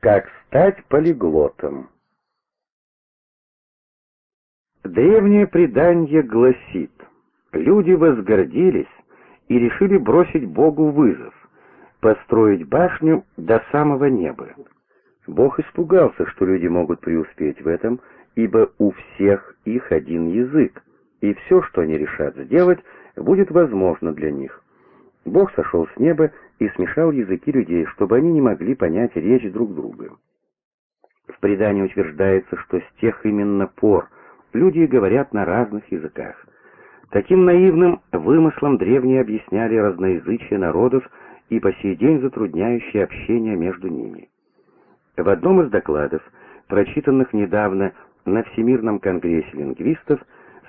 Как стать полиглотом? Древнее предание гласит, люди возгордились и решили бросить Богу вызов, построить башню до самого неба. Бог испугался, что люди могут преуспеть в этом, ибо у всех их один язык, и все, что они решат сделать, будет возможно для них. Бог сошел с неба и смешал языки людей, чтобы они не могли понять речь друг друга. В предании утверждается, что с тех именно пор люди говорят на разных языках. Таким наивным вымыслом древние объясняли разноязычие народов и по сей день затрудняющее общение между ними. В одном из докладов, прочитанных недавно на Всемирном конгрессе лингвистов,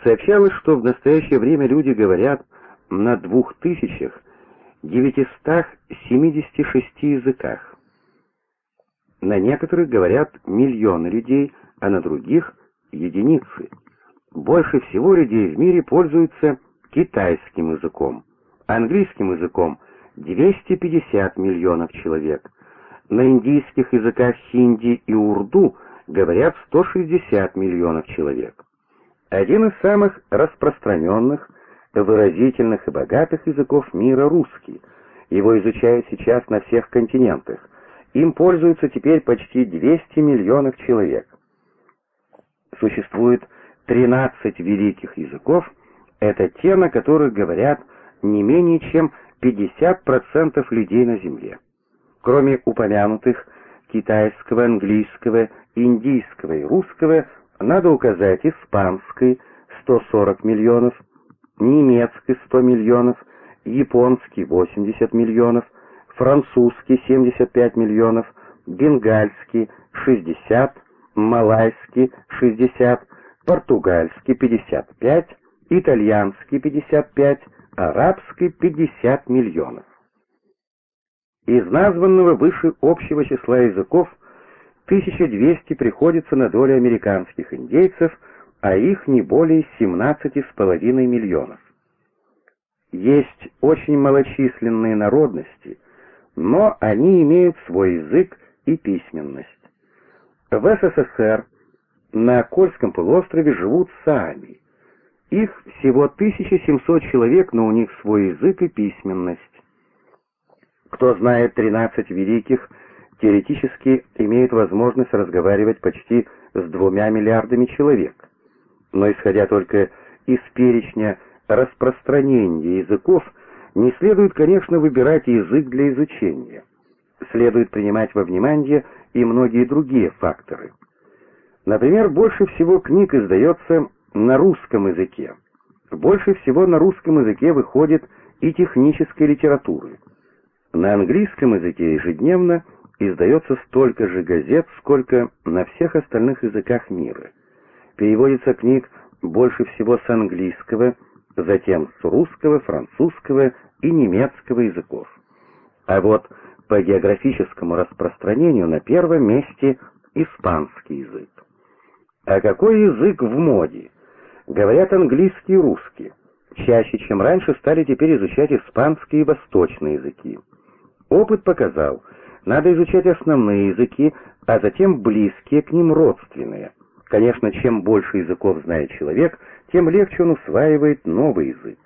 сообщалось, что в настоящее время люди говорят на двух тысячах 976 языках. На некоторых говорят миллионы людей, а на других — единицы. Больше всего людей в мире пользуются китайским языком, английским языком — 250 миллионов человек. На индийских языках хинди и урду говорят 160 миллионов человек. Один из самых распространенных — выразительных и богатых языков мира русский. Его изучают сейчас на всех континентах. Им пользуются теперь почти 200 миллионов человек. Существует 13 великих языков, это те, на которых говорят не менее чем 50% людей на Земле. Кроме упомянутых китайского, английского, индийского и русского, надо указать испанский 140 миллионов, немецкий 100 миллионов, японский 80 миллионов, французский 75 миллионов, бенгальский 60, малайский 60, португальский 55, итальянский 55, арабский 50 миллионов. Из названного выше общего числа языков 1200 приходится на долю американских индейцев – а их не более 17,5 миллионов. Есть очень малочисленные народности, но они имеют свой язык и письменность. В СССР на Кольском полуострове живут сами. Их всего 1700 человек, но у них свой язык и письменность. Кто знает 13 великих, теоретически имеет возможность разговаривать почти с двумя миллиардами человек но исходя только из перечня распространения языков, не следует, конечно, выбирать язык для изучения. Следует принимать во внимание и многие другие факторы. Например, больше всего книг издается на русском языке. Больше всего на русском языке выходит и технической литературы. На английском языке ежедневно издается столько же газет, сколько на всех остальных языках мира. Переводится книг больше всего с английского, затем с русского, французского и немецкого языков. А вот по географическому распространению на первом месте испанский язык. А какой язык в моде? Говорят английский и русский. Чаще, чем раньше, стали теперь изучать испанский и восточные языки. Опыт показал, надо изучать основные языки, а затем близкие к ним родственные – Конечно, чем больше языков знает человек, тем легче он усваивает новый язык.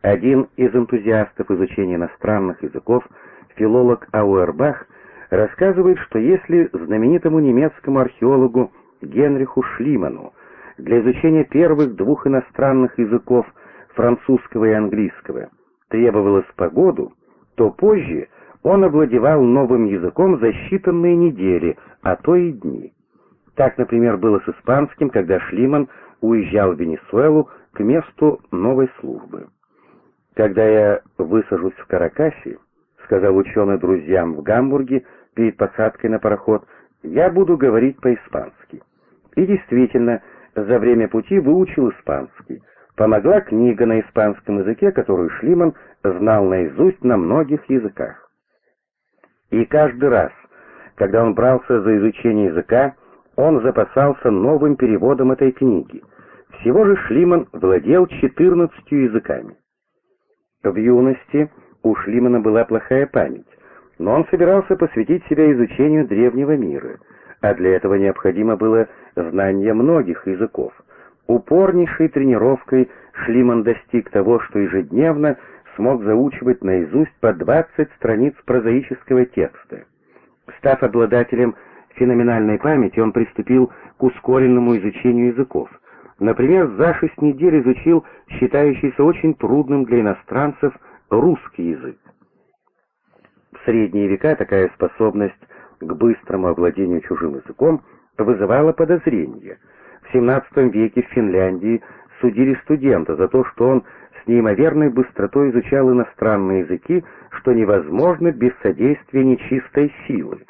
Один из энтузиастов изучения иностранных языков, филолог Ауэрбах, рассказывает, что если знаменитому немецкому археологу Генриху Шлиману для изучения первых двух иностранных языков, французского и английского, требовалось погоду, то позже он овладевал новым языком за считанные недели, а то и дни. Так, например, было с испанским, когда Шлиман уезжал в Венесуэлу к месту новой службы. «Когда я высажусь в Каракасе», — сказал ученый друзьям в Гамбурге перед посадкой на пароход, — «я буду говорить по-испански». И действительно, за время пути выучил испанский. Помогла книга на испанском языке, которую Шлиман знал наизусть на многих языках. И каждый раз, когда он брался за изучение языка, он запасался новым переводом этой книги. Всего же Шлиман владел 14 языками. В юности у Шлимана была плохая память, но он собирался посвятить себя изучению древнего мира, а для этого необходимо было знание многих языков. Упорнейшей тренировкой Шлиман достиг того, что ежедневно смог заучивать наизусть по 20 страниц прозаического текста. Став обладателем феноменальной памяти, он приступил к ускоренному изучению языков. Например, за шесть недель изучил считающийся очень трудным для иностранцев русский язык. В средние века такая способность к быстрому овладению чужим языком вызывала подозрения. В XVII веке в Финляндии судили студента за то, что он с неимоверной быстротой изучал иностранные языки, что невозможно без содействия нечистой силы.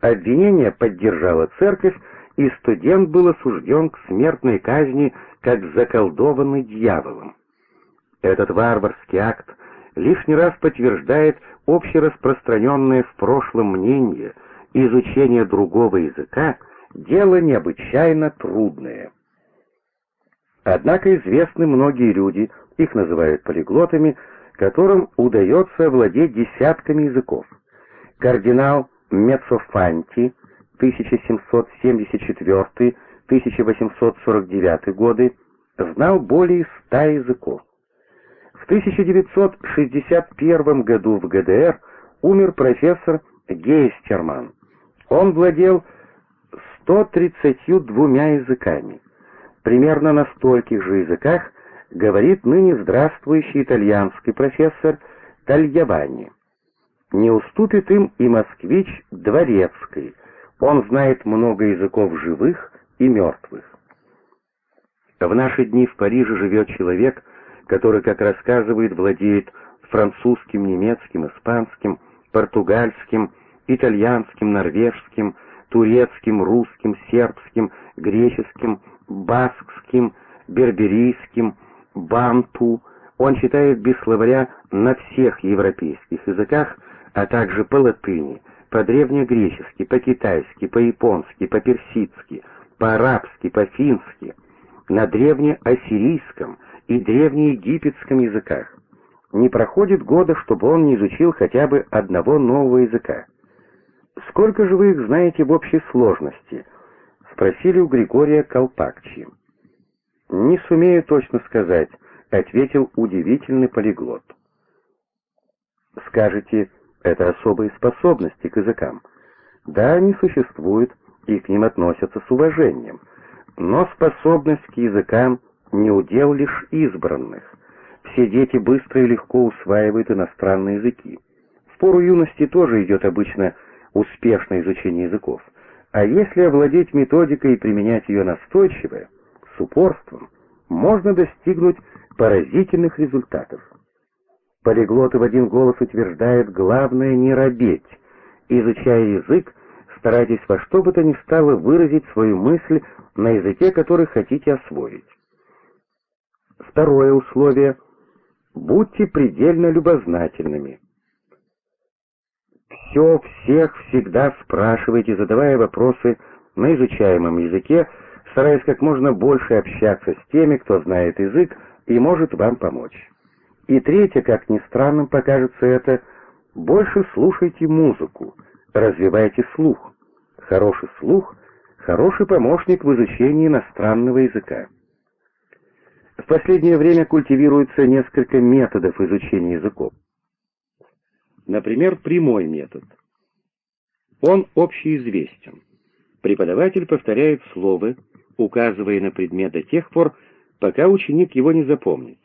Обвинение поддержала церковь, и студент был осужден к смертной казни как заколдованный дьяволом. Этот варварский акт лишний раз подтверждает общераспространенное в прошлом мнение, изучение другого языка — дело необычайно трудное. Однако известны многие люди, их называют полиглотами, которым удается овладеть десятками языков. Кардинал Мецофанти 1774-1849 годы знал более ста языков. В 1961 году в ГДР умер профессор Гейстерман. Он владел 132 языками. Примерно на стольких же языках говорит ныне здравствующий итальянский профессор Тальявани. Не уступит им и москвич Дворецкий. Он знает много языков живых и мертвых. В наши дни в Париже живет человек, который, как рассказывает, владеет французским, немецким, испанским, португальским, итальянским, норвежским, турецким, русским, сербским, греческим, баскским, берберийским, банту. Он читает без словаря на всех европейских языках, а также по латыни, по-древнегречески, по-китайски, по-японски, по-персидски, по-арабски, по-фински, на древнеассирийском и древнеегипетском языках. Не проходит года, чтобы он не изучил хотя бы одного нового языка. «Сколько же вы их знаете в общей сложности?» — спросили у Григория Колпакчи. «Не сумею точно сказать», — ответил удивительный полиглот. «Скажете, это особые способности к языкам. Да, они существуют, и к ним относятся с уважением. Но способность к языкам не удел лишь избранных. Все дети быстро и легко усваивают иностранные языки. В пору юности тоже идет обычно успешное изучение языков. А если овладеть методикой и применять ее настойчиво, с упорством, можно достигнуть поразительных результатов. Полиглоты в один голос утверждают, главное не робеть. Изучая язык, старайтесь во что бы то ни стало выразить свою мысль на языке, который хотите освоить. Второе условие — будьте предельно любознательными. Все, всех, всегда спрашивайте, задавая вопросы на изучаемом языке, стараясь как можно больше общаться с теми, кто знает язык и может вам помочь. И третье, как ни странным покажется это, больше слушайте музыку, развивайте слух. Хороший слух — хороший помощник в изучении иностранного языка. В последнее время культивируется несколько методов изучения языков. Например, прямой метод. Он общеизвестен. Преподаватель повторяет слово, указывая на предмет до тех пор, пока ученик его не запомнит.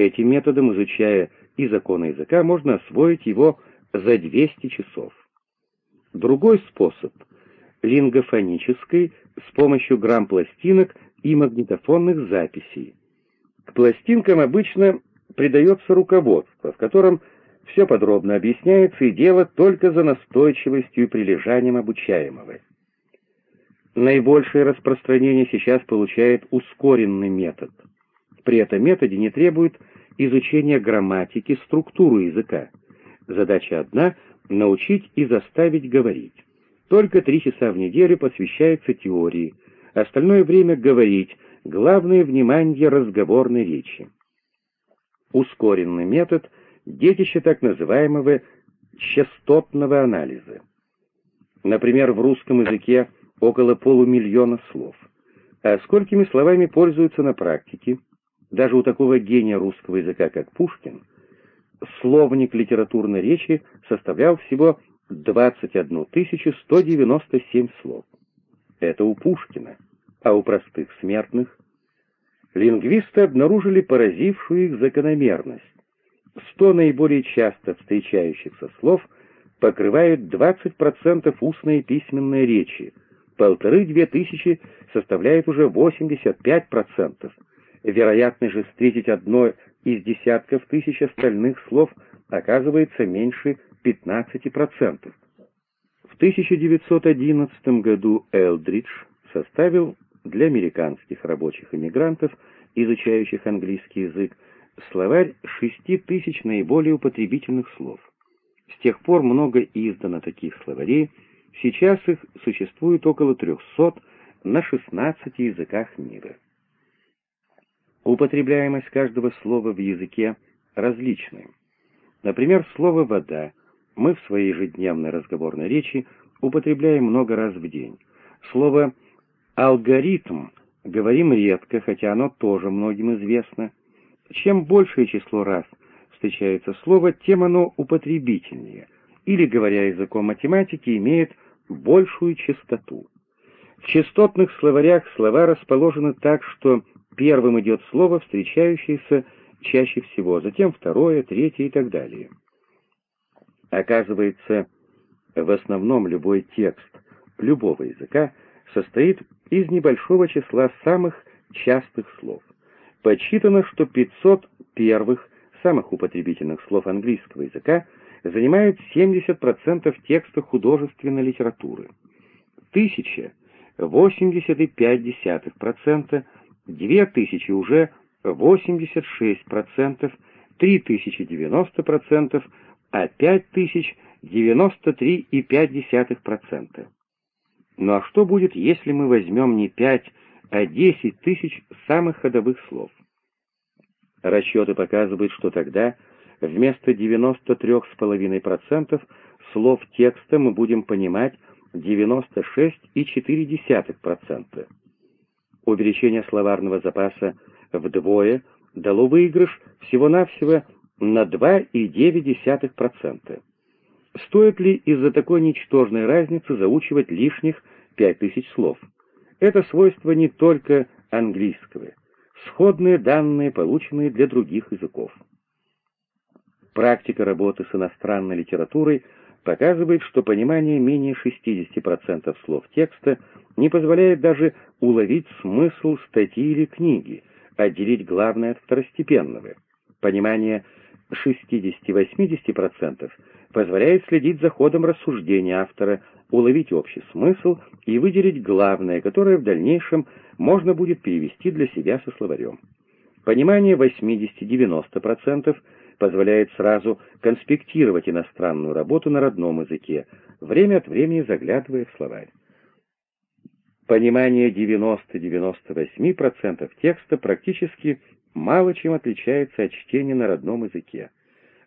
Этим методом, изучая и законы языка, можно освоить его за 200 часов. Другой способ — лингофонический, с помощью грамм-пластинок и магнитофонных записей. К пластинкам обычно придается руководство, в котором все подробно объясняется и дело только за настойчивостью и прилежанием обучаемого. Наибольшее распространение сейчас получает ускоренный метод — при этом методе не требует изучения грамматики, структуры языка. Задача одна — научить и заставить говорить. Только три часа в неделю посвящается теории, остальное время говорить, главное внимание разговорной речи. Ускоренный метод — детище так называемого частотного анализа. Например, в русском языке около полумиллиона слов. А сколькими словами пользуются на практике? Даже у такого гения русского языка, как Пушкин, словник литературной речи составлял всего 21 197 слов. Это у Пушкина, а у простых смертных? Лингвисты обнаружили поразившую их закономерность. 100 наиболее часто встречающихся слов покрывают 20% устной и письменной речи, полторы-две тысячи составляет уже 85%. Вероятность же встретить одно из десятков тысяч остальных слов оказывается меньше 15%. В 1911 году Элдридж составил для американских рабочих иммигрантов, изучающих английский язык, словарь шести тысяч наиболее употребительных слов. С тех пор много издано таких словарей, сейчас их существует около 300 на 16 языках мира. Употребляемость каждого слова в языке различная. Например, слово «вода» мы в своей ежедневной разговорной речи употребляем много раз в день. Слово «алгоритм» говорим редко, хотя оно тоже многим известно. Чем большее число раз встречается слово, тем оно употребительнее, или, говоря языком математики, имеет большую частоту. В частотных словарях слова расположены так, что Первым идет слово, встречающееся чаще всего, затем второе, третье и так далее. Оказывается, в основном любой текст любого языка состоит из небольшого числа самых частых слов. Подсчитано, что 500 первых самых употребительных слов английского языка занимают 70% текста художественной литературы. 1000 — 85%, 2000 уже 86%, 3000 90%, а 5000 93,5%. Ну а что будет, если мы возьмем не 5, а 10 тысяч самых ходовых слов? Расчеты показывают, что тогда вместо 93,5 процентов слов текста мы будем понимать 96,4 процента. Увеличение словарного запаса вдвое дало выигрыш всего-навсего на 2,9%. Стоит ли из-за такой ничтожной разницы заучивать лишних 5000 слов? Это свойство не только английского. Сходные данные, полученные для других языков. Практика работы с иностранной литературой показывает, что понимание менее 60% слов текста не позволяет даже уловить смысл статьи или книги, отделить главное от второстепенного. Понимание 60-80% позволяет следить за ходом рассуждения автора, уловить общий смысл и выделить главное, которое в дальнейшем можно будет перевести для себя со словарем. Понимание 80-90% позволяет сразу конспектировать иностранную работу на родном языке, время от времени заглядывая в словарь. Понимание 90-98% текста практически мало чем отличается от чтения на родном языке.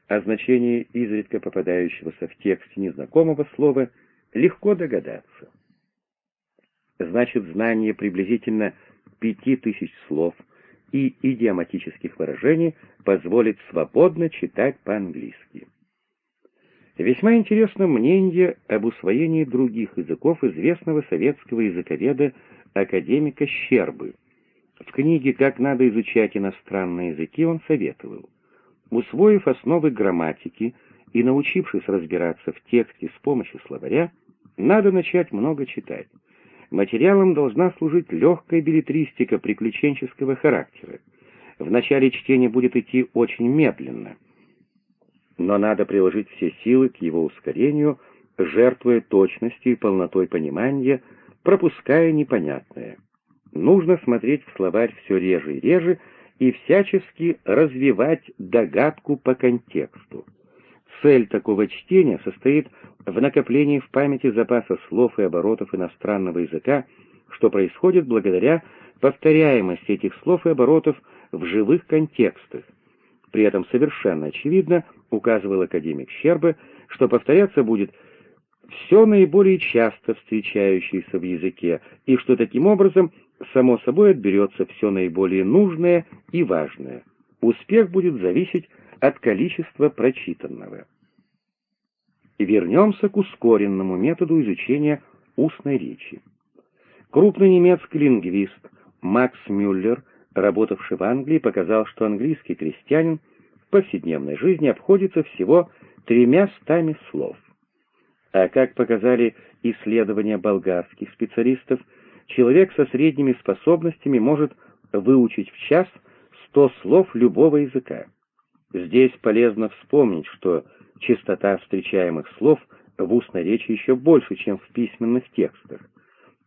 О значении изредка попадающегося в тексте незнакомого слова легко догадаться. Значит, знание приблизительно пяти тысяч слов и идиоматических выражений позволит свободно читать по-английски. Весьма интересно мнение об усвоении других языков известного советского языковеда академика Щербы. В книге «Как надо изучать иностранные языки» он советовал. Усвоив основы грамматики и научившись разбираться в тексте с помощью словаря, надо начать много читать. Материалом должна служить легкая билетристика приключенческого характера. В начале чтения будет идти очень медленно, но надо приложить все силы к его ускорению, жертвуя точностью и полнотой понимания, пропуская непонятное. Нужно смотреть в словарь все реже и реже и всячески развивать догадку по контексту. Цель такого чтения состоит в накоплении в памяти запаса слов и оборотов иностранного языка, что происходит благодаря повторяемости этих слов и оборотов в живых контекстах. При этом совершенно очевидно, указывал академик Щерба, что повторяться будет все наиболее часто встречающееся в языке, и что таким образом само собой отберется все наиболее нужное и важное. Успех будет зависеть от количества прочитанного. Вернемся к ускоренному методу изучения устной речи. Крупный немецкий лингвист Макс Мюллер, работавший в Англии, показал, что английский крестьянин в повседневной жизни обходится всего тремя стами слов. А как показали исследования болгарских специалистов, человек со средними способностями может выучить в час 100 слов любого языка. Здесь полезно вспомнить, что частота встречаемых слов в устной речи еще больше, чем в письменных текстах.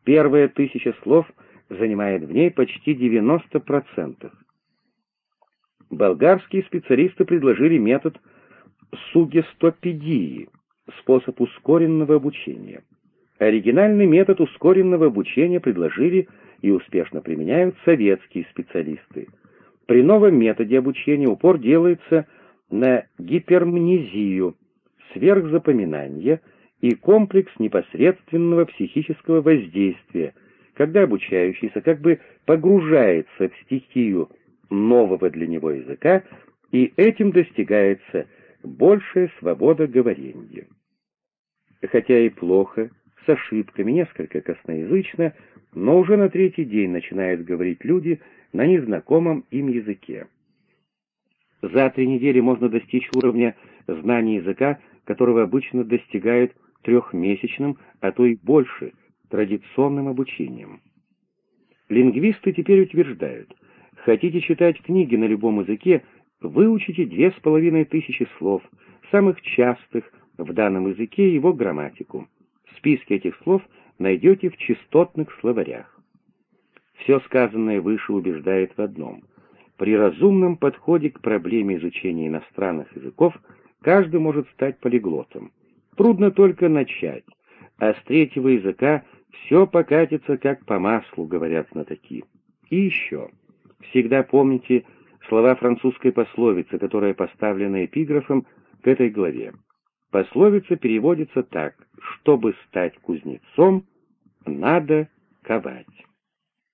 Первая тысяча слов занимает в ней почти 90%. Болгарские специалисты предложили метод сугестопедии, способ ускоренного обучения. Оригинальный метод ускоренного обучения предложили и успешно применяют советские специалисты. При новом методе обучения упор делается на гипермнезию, сверхзапоминание и комплекс непосредственного психического воздействия, когда обучающийся как бы погружается в стихию нового для него языка, и этим достигается большая свобода говорения. Хотя и плохо, с ошибками, несколько косноязычно, но уже на третий день начинают говорить люди на незнакомом им языке. За три недели можно достичь уровня знания языка, которого обычно достигают трехмесячным, а то и больше, традиционным обучением. Лингвисты теперь утверждают, хотите читать книги на любом языке, выучите две с половиной тысячи слов, самых частых в данном языке его грамматику. Списки этих слов найдете в частотных словарях. Все сказанное выше убеждает в одном. При разумном подходе к проблеме изучения иностранных языков каждый может стать полиглотом. Трудно только начать, а с третьего языка все покатится как по маслу, говорят знатоки. И еще. Всегда помните слова французской пословицы, которая поставлена эпиграфом к этой главе. Пословица переводится так «Чтобы стать кузнецом, надо ковать».